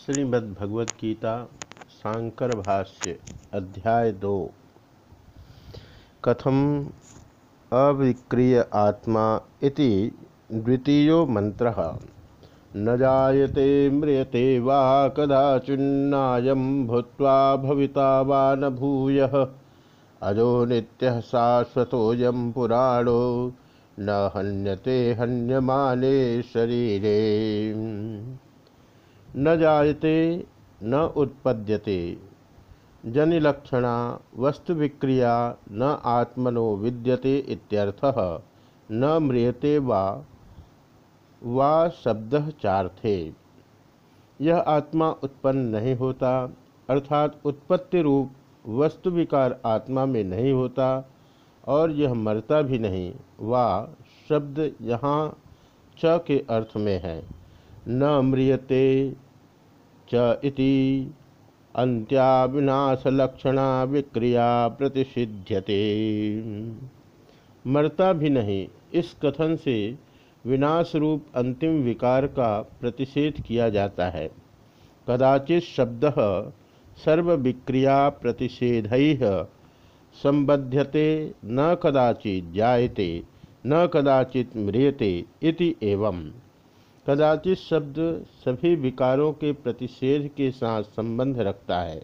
श्रीमद्भगवद गीता शांकर भाष्य अध्याय दो। कथम अविक्रिय आत्मा इति द्वितीयो मंत्र न जायते म्रियते वा कदाचिन्नायं भूत्वा भविता वा न भूयः। अजो नित्यः शाश्वतोऽयं पुराणो, न हन्यते हन्यमाने शरीरे। न जायते, न उत्पद्यते। जनिलक्षणा वस्तु विक्रिया न आत्मनो विद्यते इत्यर्थः, न म्रियते वा वा शब्द चार्थे। यह आत्मा उत्पन्न नहीं होता, अर्थात उत्पत्ति रूप वस्तु विकार आत्मा में नहीं होता, और यह मरता भी नहीं, वा शब्द यहाँ च के अर्थ में है। न म्रियते च इति अंत्याविनाशलक्षणा विक्रिया प्रतिषिध्यते। मरता भी नहीं, इस कथन से विनाश रूप अंतिम विकार का प्रतिषेध किया जाता है। कदाचित शब्द सर्व विक्रिया प्रतिषेध संबध्यते, न कदाचित जायते, न कदाचित म्रियते इति एवं कदाचित शब्द सभी विकारों के प्रतिषेध के साथ संबंध रखता है।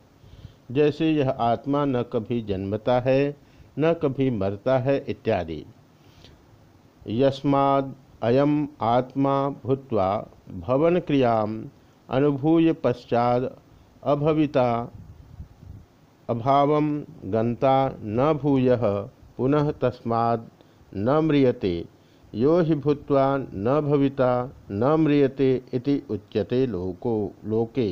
जैसे यह आत्मा न कभी जन्मता है, न कभी मरता है इत्यादि। यस्माद अयम आत्मा भूत्वा भवन क्रिया अनुभूय पश्चात अभविता, अभाव गंता न भूय, पुनः तस्माद् न म्रियते। यो हि भूत्वा न भविता, न म्रियते इति उच्यते लोको, लोके।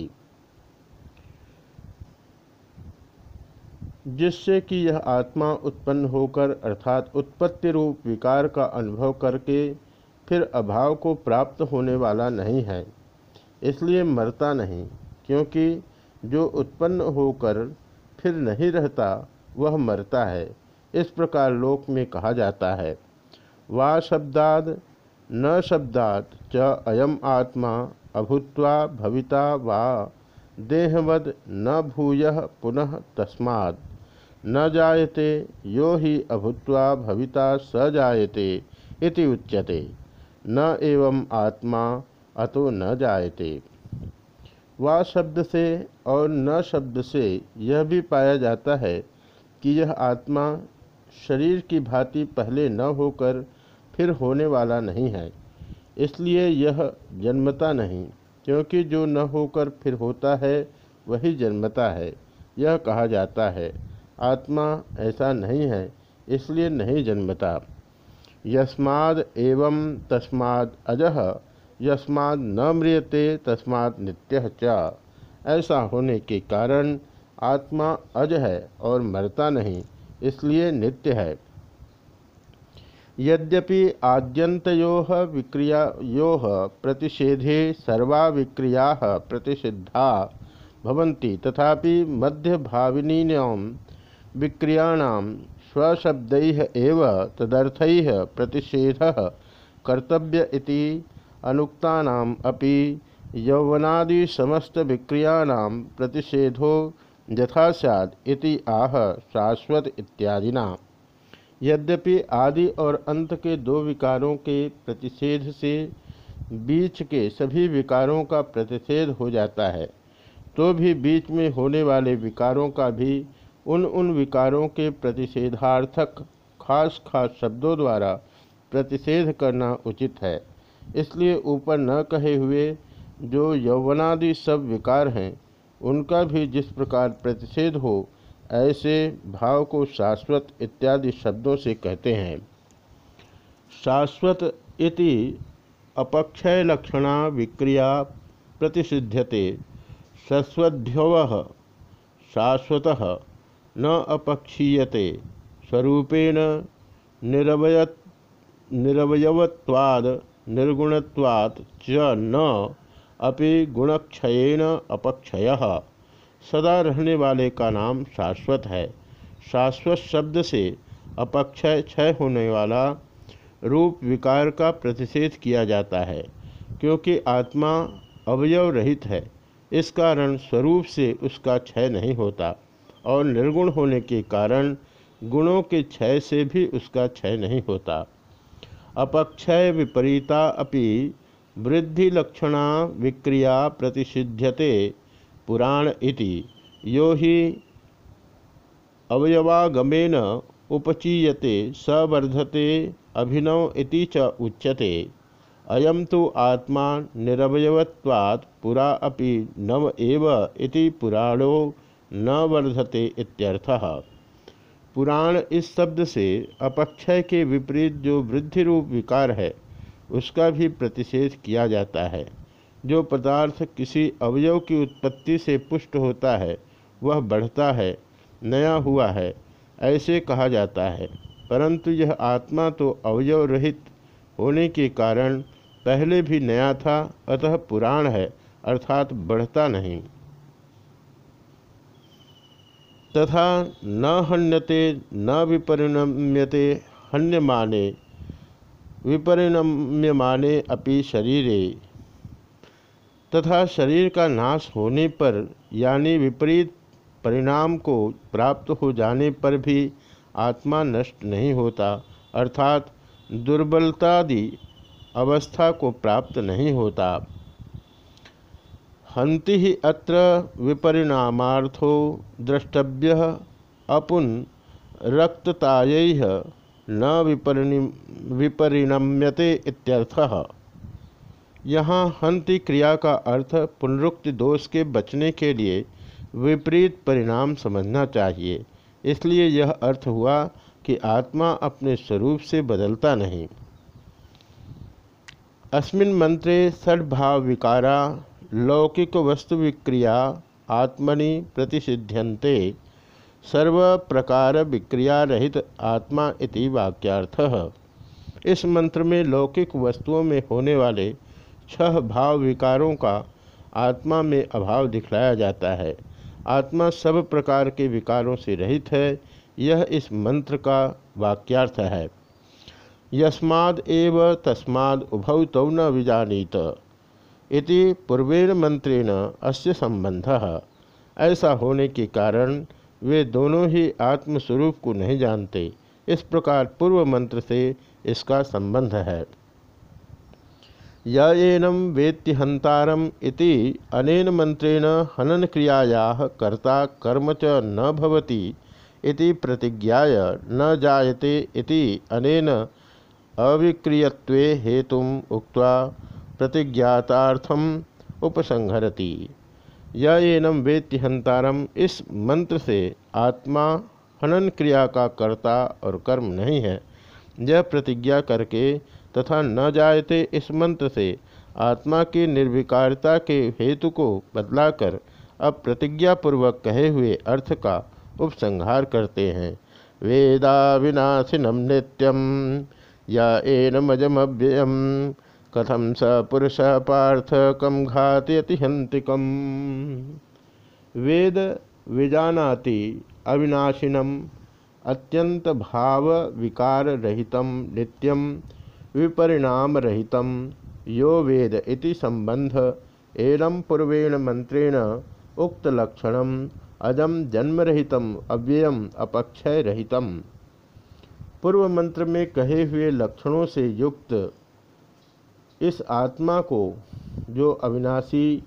जिससे कि यह आत्मा उत्पन्न होकर, अर्थात उत्पत्ति रूप विकार का अनुभव करके फिर अभाव को प्राप्त होने वाला नहीं है, इसलिए मरता नहीं, क्योंकि जो उत्पन्न होकर फिर नहीं रहता, वह मरता है, इस प्रकार लोक में कहा जाता है। वा शब्दाद, न शब्दात च अयम आत्मा अभूत्वा भविता वा, देहवद न भूय पुनः तस्मात्। न जायते, यो ही अभूत्वा भविता स जायते इति उच्यते। न एवं आत्मा, अतो न जायते। वा शब्द से और न शब्द से यह भी पाया जाता है कि यह आत्मा शरीर की भांति पहले न होकर फिर होने वाला नहीं है। इसलिए यह जन्मता नहीं, क्योंकि जो न होकर फिर होता है, वही जन्मता है। यह कहा जाता है, आत्मा ऐसा नहीं है, इसलिए नहीं जन्मता। यस्माद एवं तस्माद अजह यस्माद न म्रियते, तस्माद नित्य च। ऐसा होने के कारण आत्मा अज है और मरता नहीं। इसलिए नित्य है। यद्यपि आद्यन्तयो विक्रियायो प्रतिषेधे सर्वा विक्रिया प्रतिषिद्धा भवन्ति, तथापि मध्यभाविनीनां विक्रियाणां स्वशब्दैः एव तदर्थैः प्रतिषेधः कर्तव्य इति अनुक्तानाम् अपि यौवनादि समस्त विक्रियाणां प्रतिषेधो यथा इति आह शाश्वत इत्यादिना। यद्यपि आदि और अंत के दो विकारों के प्रतिषेध से बीच के सभी विकारों का प्रतिषेध हो जाता है तो भी बीच में होने वाले विकारों का भी उन उन विकारों के प्रतिषेधार्थक खास खास शब्दों द्वारा प्रतिषेध करना उचित है। इसलिए ऊपर न कहे हुए जो यौवनादि सब विकार हैं उनका भी जिस प्रकार प्रतिषेध हो, ऐसे भाव को शाश्वत इत्यादि शब्दों से कहते हैं। शाश्वत इति अपक्षय लक्षणा विक्रिया प्रतिषिध्यते शस्वध्योव शाश्वत न अपक्षीयते, स्वरूपेण निरवय निरवयवत्वाद, निर्गुणत्वात् च न अपि गुणक्षयेन अपक्षय। सदा रहने वाले का नाम शाश्वत है। शाश्वत शब्द से अपक्षय क्षय होने वाला रूप विकार का प्रतिषेध किया जाता है, क्योंकि आत्मा अवयव रहित है। इस कारण स्वरूप से उसका क्षय नहीं होता और निर्गुण होने के कारण गुणों के क्षय से भी उसका क्षय नहीं होता। अपक्षय विपरीता अपि वृद्धिलक्षणा विक्रिया प्रतिषिध्यते पुराण इति। यो ही अवयवागमेन उपचीयते सवर्धते अभिनव इति च उच्यते। अयम तो आत्मा निरवयवत्वात्, पुरा अपि नव एव इति पुराणो न वर्धते इत्यर्थः। पुराण इस शब्द से अपक्षय के विपरीत जो वृद्धि रूप विकार है उसका भी प्रतिषेध किया जाता है। जो पदार्थ किसी अवयव की उत्पत्ति से पुष्ट होता है, वह बढ़ता है, नया हुआ है, ऐसे कहा जाता है। परंतु यह आत्मा तो अवयव रहित होने के कारण पहले भी नया था, अतः पुराण है, अर्थात बढ़ता नहीं। तथा न हन्यते, न विपरिणम्यते, हन्यमाने विपरिणम्यमाने अपि शरीरे। तथा शरीर का नाश होने पर, यानी विपरीत परिणाम को प्राप्त हो जाने पर भी आत्मा नष्ट नहीं होता, अर्थात दुर्बलतादि अवस्था को प्राप्त नहीं होता। हंति ही अत्र विपरिणामार्थो द्रष्टव्य अपुन रक्तताय न विपरिणी विपरिणम्यते इत्यर्थः। यहाँ हंति क्रिया का अर्थ पुनरुक्ति दोष के बचने के लिए विपरीत परिणाम समझना चाहिए। इसलिए यह अर्थ हुआ कि आत्मा अपने स्वरूप से बदलता नहीं। अस्मिन मंत्रे सद्भाव विकारा लौकिक वस्तु विक्रिया आत्मनि प्रतिषिध्यन्ते। सर्व प्रकार विक्रिया रहित आत्मा इति वाक्यार्थः। इस मंत्र में लौकिक वस्तुओं में होने वाले छह भाव विकारों का आत्मा में अभाव दिखलाया जाता है। आत्मा सब प्रकार के विकारों से रहित है। यह इस मंत्र का वाक्यार्थ है। यस्माद एव तस्माद उभौ तौ न विजानीत। इति पूर्वेण मंत्रेण अस्य संबंध। ऐसा होने के कारण वे दोनों ही आत्मस्वरूप को नहीं जानते। इस प्रकार पूर्व मंत्र से इसका संबंध है। येनम वेत्ति हंतारम इति अनेन मंत्रेण हनन क्रियाया कर्ता कर्म च न भवति इति प्रतिज्ञाय न जायते इति अनेन अविक्रियत्वे हेतुम उक्त्वा प्रतिज्ञातार्थम उपसंहरति। येनम वेत्ति हंतारम इस मंत्र से आत्मा हनन क्रिया का कर्ता और कर्म नहीं है। यह प्रतिज्ञा करके तथा न जायते इस मंत्र से आत्मा की निर्विकारता के हेतु को बदलाकर अब प्रतिज्ञापूर्वक कहे हुए अर्थ का उपसंहार करते हैं। वेदा विनाशिनम नित्यम या एनमजमव्ययम कथम स पुरुष पार्थ कम घातयति वेद विजानाति अविनाशिनम अत्यंत भाव विकार रहितम नित्यम विपरिणाम रहित यो वेद इति संबंध एनम पूर्वेण मंत्रेण उक्तलक्षण अजम जन्मरहित अव्ययम अपक्षय रहित पूर्व मंत्र में कहे हुए लक्षणों से युक्त इस आत्मा को, जो अविनाशी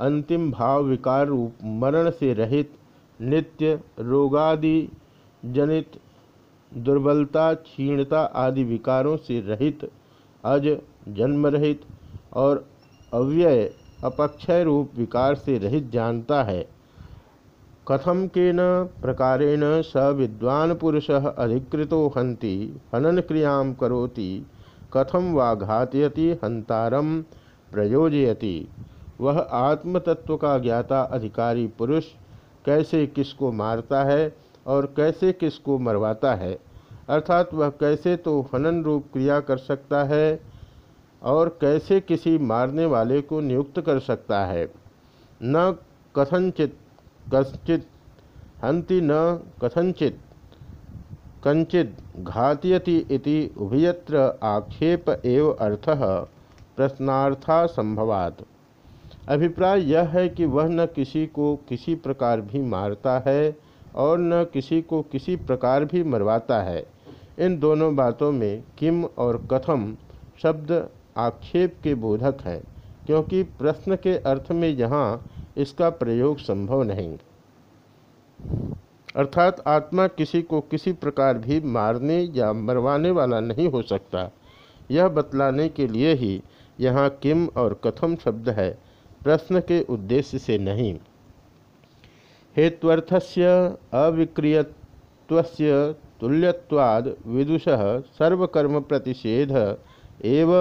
अंतिम भाव विकार रूप मरण से रहित नित्य रोगादि जनित दुर्बलता, क्षीणता आदि विकारों से रहित, अज जन्म रहित और अव्यय अपक्षय रूप विकार से रहित जानता है। कथम के न प्रकारेण स विद्वान पुरुष अधिकृतो हंति हनन क्रिया करोति कथम वा घातयति हंतारम प्रयोजयति। वह आत्मतत्व का ज्ञाता अधिकारी पुरुष कैसे किसको मारता है और कैसे किसको मरवाता है? अर्थात वह कैसे तो हनन रूप क्रिया कर सकता है और कैसे किसी मारने वाले को नियुक्त कर सकता है? न कथनचित कश्चित हंति न कथनचित कंचित घातयति उभयत्र आक्षेप एव अर्थ, प्रश्नार्था संभवात। अभिप्राय यह है कि वह न किसी को किसी प्रकार भी मारता है और न किसी को किसी प्रकार भी मरवाता है। इन दोनों बातों में किम और कथम शब्द आक्षेप के बोधक हैं, क्योंकि प्रश्न के अर्थ में यहाँ इसका प्रयोग संभव नहीं। अर्थात आत्मा किसी को किसी प्रकार भी मारने या मरवाने वाला नहीं हो सकता। यह बतलाने के लिए ही यहाँ किम और कथम शब्द है, प्रश्न के उद्देश्य से नहीं। हेत्वर्थस्य अविक्रियत्वस्य तुल्यवाद विदुष सर्वकर्म प्रतिषेध एव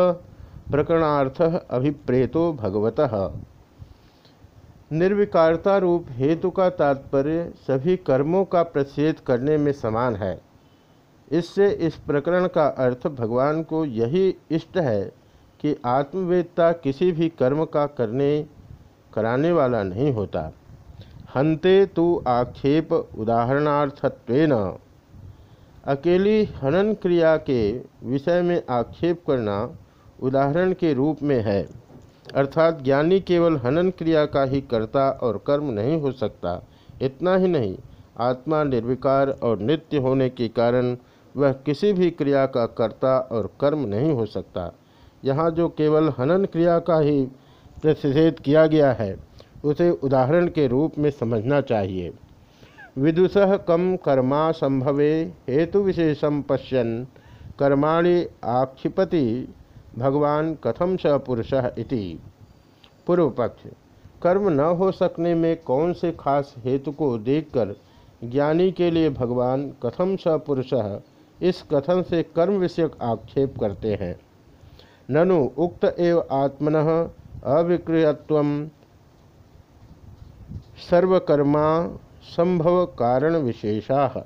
प्रकरणार्थ अभिप्रेतो भगवतः। निर्विकारता रूप हेतु का तात्पर्य सभी कर्मों का प्रतिषेध करने में समान है। इससे इस प्रकरण का अर्थ भगवान को यही इष्ट है कि आत्मवेदता किसी भी कर्म का करने, कराने वाला नहीं होता। हंते तो आक्षेप उदाहरणार्थत्वेन। अकेली हनन क्रिया के विषय में आक्षेप करना उदाहरण के रूप में है। अर्थात ज्ञानी केवल हनन क्रिया का ही कर्ता और कर्म नहीं हो सकता, इतना ही नहीं। आत्मा निर्विकार और नित्य होने के कारण वह किसी भी क्रिया का कर्ता और कर्म नहीं हो सकता। यहाँ जो केवल हनन क्रिया का ही प्रतिषेध किया गया है, उसे उदाहरण के रूप में समझना चाहिए। विदुष कम कर्मा संभवे, हेतु विशेषम पश्यन। कर्माणि आक्षिपति भगवान कथम स पुरुष इति। पूर्व पक्ष, कर्म न हो सकने में कौन से खास हेतु को देखकर ज्ञानी के लिए भगवान कथम स पुरुष इस कथन से कर्म विषयक आक्षेप करते हैं। ननु उक्त एव आत्मन अविक्रियत्व सर्वकर्मा संभव कारण विशेषा।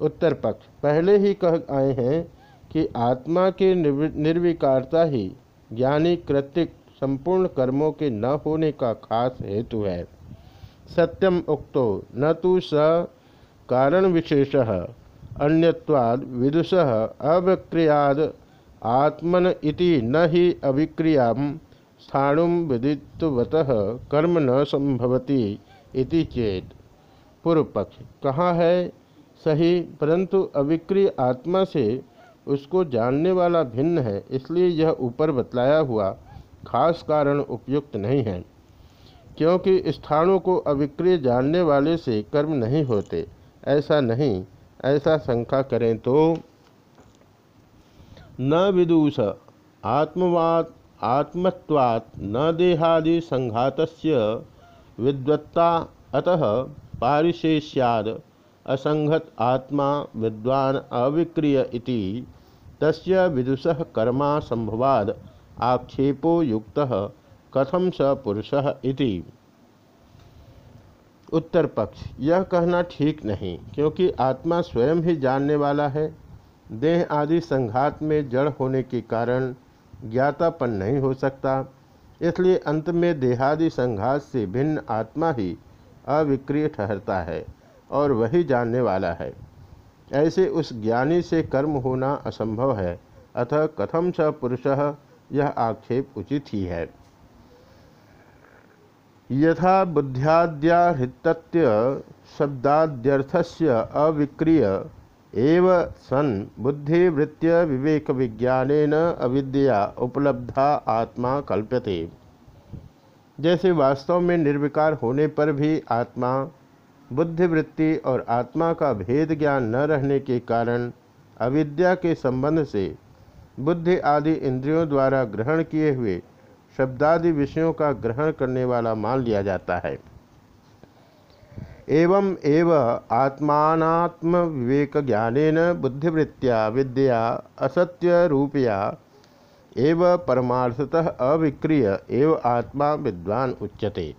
उत्तर पक्ष, पहले ही कह आए हैं कि आत्मा के निर्विकारता ही ज्ञानी कृतिक संपूर्ण कर्मों के न होने का खास हेतु है। सत्यम उक्तो, न तो स कारण विशेष अन्यवाद विदुष अविक्रियाद आत्मन इति न ही अविक्रिया स्थाणु विदितवत कर्म न संभवती इति चेत। पूर्व पक्ष कहाँ है? सही, परंतु अविक्रिय आत्मा से उसको जानने वाला भिन्न है, इसलिए यह ऊपर बतलाया हुआ खास कारण उपयुक्त नहीं है, क्योंकि स्थानों को अविक्रिय जानने वाले से कर्म नहीं होते। ऐसा नहीं, ऐसा शंका करें तो। न विदुष आत्मवाद आत्मत्वात्, न देहादि संघात विद्वत्ता, अतः पारिशेष्याद असंगत आत्मा विद्वान अविक्रिय इति तस्य विदुष कर्मा संभवाद आक्षेपो युक्त कथम स पुरुष इति। उत्तर पक्ष यह कहना ठीक नहीं, क्योंकि आत्मा स्वयं ही जानने वाला है। देह आदि संघात में जड़ होने के कारण ज्ञातापन नहीं हो सकता। इसलिए अंत में देहादि संघात से भिन्न आत्मा ही अविक्रिय ठहरता है और वही जानने वाला है। ऐसे उस ज्ञानी से कर्म होना असंभव है, अतः कथम स पुरुष, यह आक्षेप उचित ही है। यथा बुद्ध्याद्याहृत्य शब्दाद्यर्थस्य अविक्रिय, एव सन बुद्धिवृत्य विवेक विज्ञान अविद्या उपलब्धा आत्मा कल्प्यते। जैसे वास्तव में निर्विकार होने पर भी आत्मा बुद्धिवृत्ति और आत्मा का भेद ज्ञान न रहने के कारण अविद्या के संबंध से बुद्धि आदि इंद्रियों द्वारा ग्रहण किए हुए शब्दादि विषयों का ग्रहण करने वाला मान लिया जाता है। एवं एव आत्मात्म विवेक ज्ञानेन बुद्धिवृत्तिया विद्या असत्य रूपया एव परमार्थतः अविक्रिय एव आत्मा विद्वान उच्यते।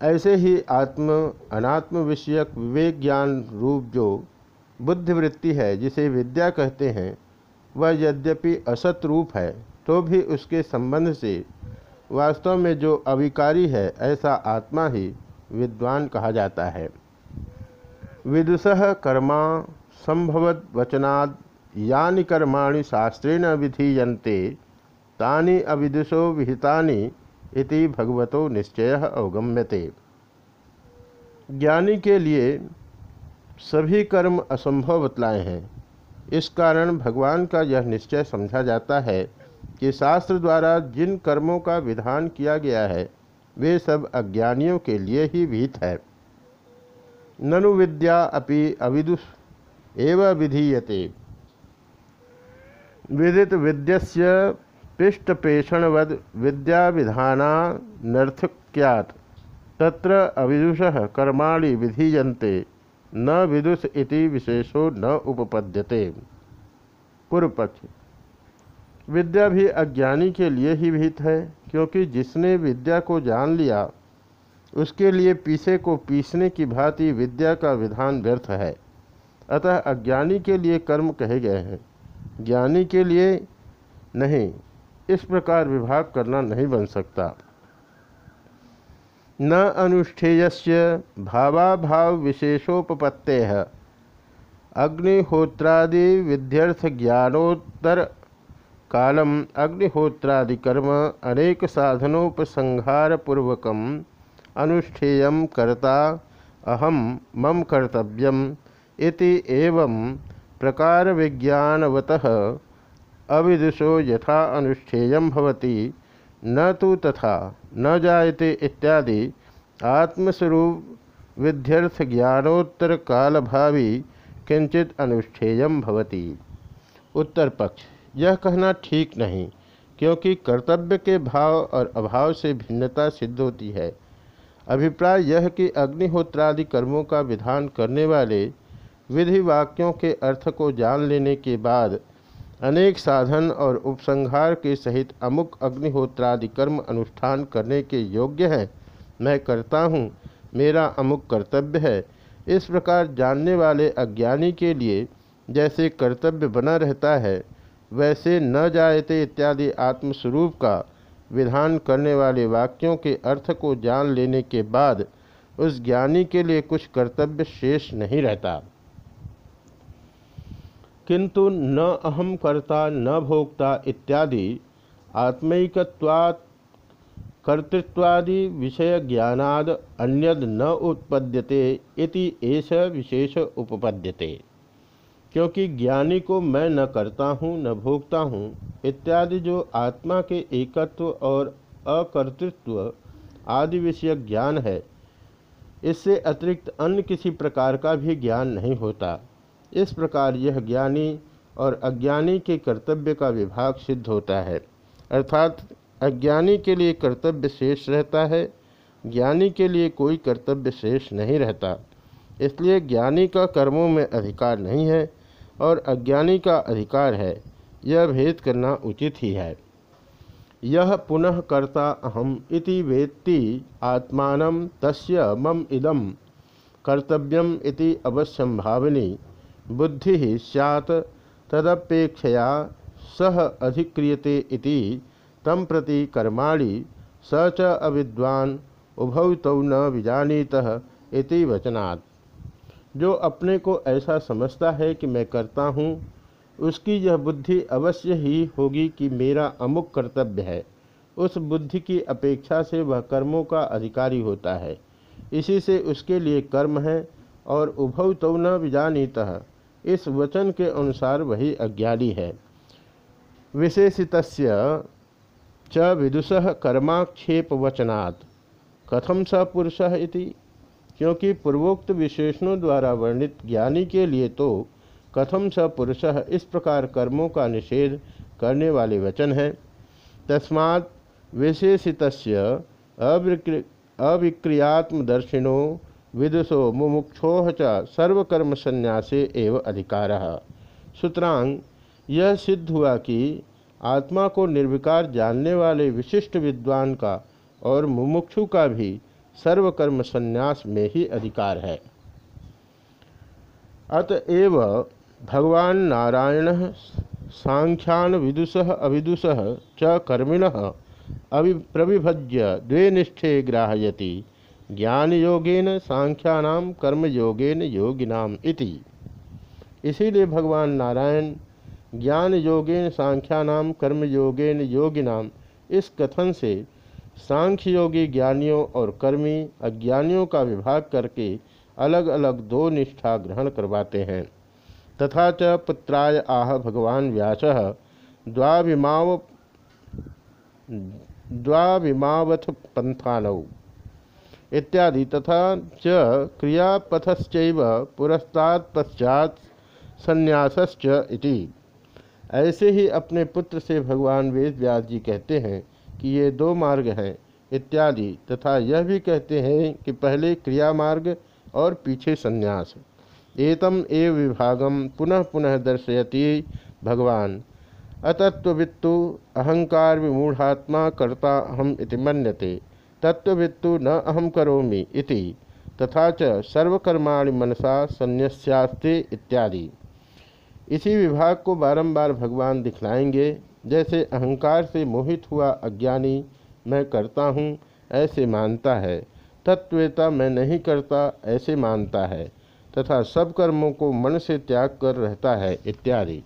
ऐसे ही आत्म अनात्म विषयक विवेक ज्ञान रूप जो बुद्धिवृत्ति है, जिसे विद्या कहते हैं, वह यद्यपि असत रूप है तो भी उसके संबंध से वास्तव में जो अविकारी है, ऐसा आत्मा ही विद्वान कहा जाता है। विदुष कर्मा संभवत वचनाद, यानि कर्माणि शास्त्रेण विधीयन्ते, तानि अविदुषो विहितानि इति भगवतो निश्चय अवगम्यते। ज्ञानी के लिए सभी कर्म असंभव बतलाए हैं। इस कारण भगवान का यह निश्चय समझा जाता है कि शास्त्र द्वारा जिन कर्मों का विधान किया गया है, वे सब अज्ञानियों के लिए ही विहित है। ननु विद्या अपि अविदुष एव विधीयते। विदित विद्यस्य पृष्ठपेषणवद विद्या विधानानर्थक्यात् तत्र अविदुषः कर्माणि विधीयन्ते, न विदुष इति विशेषो न उपपद्यते। पूर्वपक्ष विद्या भी अज्ञानी के लिए ही भीत है, क्योंकि जिसने विद्या को जान लिया, उसके लिए पीसे को पीसने की भांति विद्या का विधान व्यर्थ है। अतः अज्ञानी के लिए कर्म कहे गए हैं। ज्ञानी के लिए नहीं इस प्रकार विभाग करना नहीं बन सकता। न अनुष्ठेय भावाभाव विशेषोपत्ते अग्निहोत्रादि विध्यर्थ ज्ञानोत्तर कालम अग्निहोत्रादि कर्म अनेक साधनोपसंहार पूर्वक अनुष्ठेय कर्ता अहम मम कर्तव्यम इति एवं प्रकार विज्ञानवतः अविदुषो यथा अनुष्ठेय भवति। न तो तथा, न जायते इत्यादि। आत्मस्वरूप विध्यर्थ ज्ञानोत्तर काल भावी किंचित अनुष्ठेय भवती। उत्तर पक्ष यह कहना ठीक नहीं, क्योंकि कर्तव्य के भाव और अभाव से भिन्नता सिद्ध होती है। अभिप्राय यह कि अग्निहोत्रादि कर्मों का विधान करने वाले विधि वाक्यों के अर्थ को जान लेने के बाद अनेक साधन और उपसंहार के सहित अमुक अग्निहोत्रादि कर्म अनुष्ठान करने के योग्य है। मैं करता हूँ। मेरा अमुक कर्तव्य है। इस प्रकार जानने वाले अज्ञानी के लिए जैसे कर्तव्य बना रहता है, वैसे न जायते इत्यादि आत्मस्वरूप का विधान करने वाले वाक्यों के अर्थ को जान लेने के बाद उस ज्ञानी के लिए कुछ कर्तव्य शेष नहीं रहता। किंतु न अहम कर्ता, न भोक्ता इत्यादि आत्मैकत्वात्, कर्तृत्वादि विषय ज्ञानाद अन्यद न उत्पद्यते इति ऐस विशेष उपपद्यते। क्योंकि ज्ञानी को मैं न करता हूँ, न भोगता हूँ, इत्यादि जो आत्मा के एकत्व और अकर्तृत्व आदि विषय ज्ञान है, इससे अतिरिक्त अन्य किसी प्रकार का भी ज्ञान नहीं होता। इस प्रकार यह ज्ञानी और अज्ञानी के कर्तव्य का विभाग सिद्ध होता है। अर्थात, अज्ञानी के लिए कर्तव्य शेष रहता है, ज्ञानी के लिए कोई कर्तव्य शेष नहीं रहता। इसलिए ज्ञानी का कर्मों में अधिकार नहीं है और अज्ञानी का अधिकार है, यह भेद करना उचित ही है। यह पुनः कर्ता अहम इति वेत्ति आत्मान तस्य मम इदम। कर्तव्यम इति अवश्यम भावनी। बुद्धि सैत तदपेक्षया सह अधिक्रियते इति तम प्रति कर्माणि स च अविद्वान उभौ तौ न विजानीत इति वचनात्। जो अपने को ऐसा समझता है कि मैं करता हूँ, उसकी यह बुद्धि अवश्य ही होगी कि मेरा अमुक कर्तव्य है। उस बुद्धि की अपेक्षा से वह कर्मों का अधिकारी होता है। इसी से उसके लिए कर्म है और उभव तो न विजानीत। इस वचन के अनुसार वही अज्ञानी है। विशेषित च विदुष कर्माक्षेप वचनात् कथम स पुरुष इति? क्योंकि पूर्वोक्त विशेषणों द्वारा वर्णित ज्ञानी के लिए तो कथम स पुरुष इस प्रकार कर्मों का निषेध करने वाले वचन है। तस्मा विशेषित अविक्रियात्मदर्शिनों विदुषो मुमुक्षो च सर्वकर्म संन्यासे एवं अधिकार। सुतरांग यह सिद्ध हुआ कि आत्मा को निर्विकार जानने वाले विशिष्ट विद्वान का और मुमुक्षु का भी सर्वकर्म संन्यास में ही अधिकार है। अतएव भगवान नारायण सांख्यान विदुष अविदुष च कर्मिण अवि अभिप्रविभज्य द्वे निष्ठे ग्राहयति। ज्ञान योगेन सांख्यानाम कर्म योगेन योगिनाम इति। इसीलिए भगवान नारायण ज्ञान योगेन सांख्यानाम कर्म योगेन योगिनाम इस कथन से सांख्य योगी ज्ञानियों और कर्मी अज्ञानियों का विभाग करके अलग अलग दो निष्ठा ग्रहण करवाते हैं। तथा च पुत्राय आह भगवान व्यास द्वाविमाव द्वाविमावथ पंथानौ इत्यादि तथा च क्रियापथश्चैव पुरस्तात् पश्चात इति। ऐसे ही अपने पुत्र से भगवान वेद व्यास जी कहते हैं कि ये दो मार्ग हैं, इत्यादि, तथा यह भी कहते हैं कि पहले क्रिया मार्ग और पीछे संन्यास। एतम एव विभागम पुनः पुनः दर्शयति भगवान। अतत्वित्तु अहंकार विमूढ़ात्मा कर्ता अहम इति मन्यते। तत्वित्तु न अहम करोमि इति। तथा च सर्वकर्माणि मनसा संन्यास्ते इत्यादि। इसी विभाग को बारंबार भगवान दिखलाएँगे। जैसे अहंकार से मोहित हुआ अज्ञानी मैं करता हूँ, ऐसे मानता है। तत्वेता मैं नहीं करता, ऐसे मानता है। तथा सब कर्मों को मन से त्याग कर रहता है इत्यादि।